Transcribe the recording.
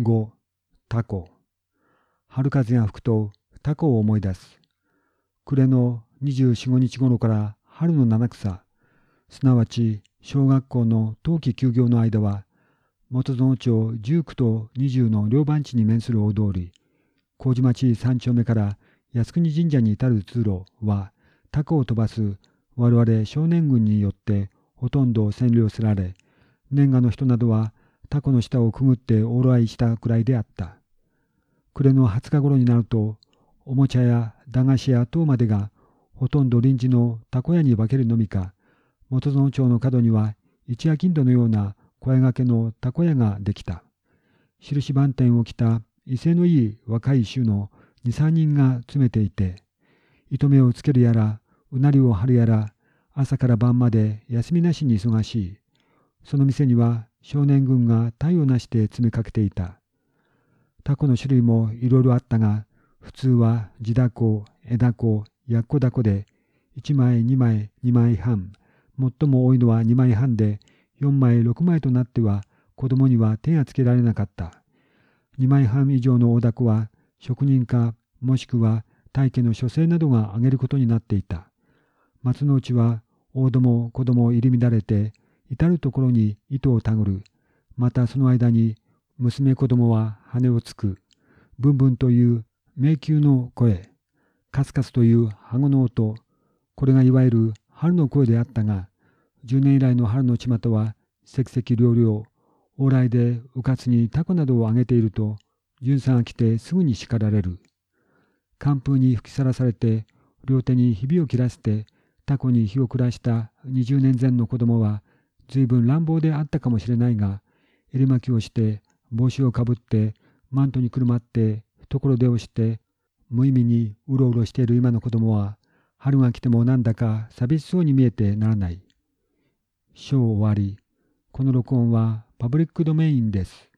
5. タコ。春風が吹くとタコを思い出す。暮れの24、5日頃から春の七草、すなわち小学校の冬季休業の間は、元園町19と20の両番地に面する大通り、麹町三丁目から靖国神社に至る通路は、タコを飛ばす我々少年軍によってほとんど占領せられ、年賀の人などはタコの下をくぐって往来したくらいであった。暮れの20日頃になると、おもちゃや駄菓子や等までがほとんど臨時のタコ屋に分けるのみか、元園町の角には一夜金土のような声掛けのタコ屋ができた。印番店を着た威勢のいい若い衆の二三人が詰めていて、糸目をつけるやら、うなりを張るやら、朝から晩まで休みなしに忙しい。その店には少年軍が体をなして詰めかけていた。タコの種類もいろいろあったが、普通は地ダコ、枝コ、やっこだこで、1枚、2枚、2枚半、最も多いのは2枚半で、4枚、6枚となっては子供には手がつけられなかった。2枚半以上の大凧は職人かもしくは大家の書生などが挙げることになっていた。松の内は大ども子供入り乱れて至る所に糸をたぐる。またその間に娘子供は羽をつく。ブンブンという迷宮の声。カスカスという羽の音。これがいわゆる春の声であったが、10年以来の春の巷は石石両々。往来でうかつにタコなどをあげていると、純さんが来てすぐに叱られる。寒風に吹きさらされて、両手にひびを切らせて、タコに火を暮らした20年前の子供は、随分乱暴であったかもしれないが、襟巻きをして、帽子をかぶって、マントにくるまって、懐出をして、無意味にうろうろしている今の子供は、春が来てもなんだか寂しそうに見えてならない。章終わり。この録音はパブリックドメインです。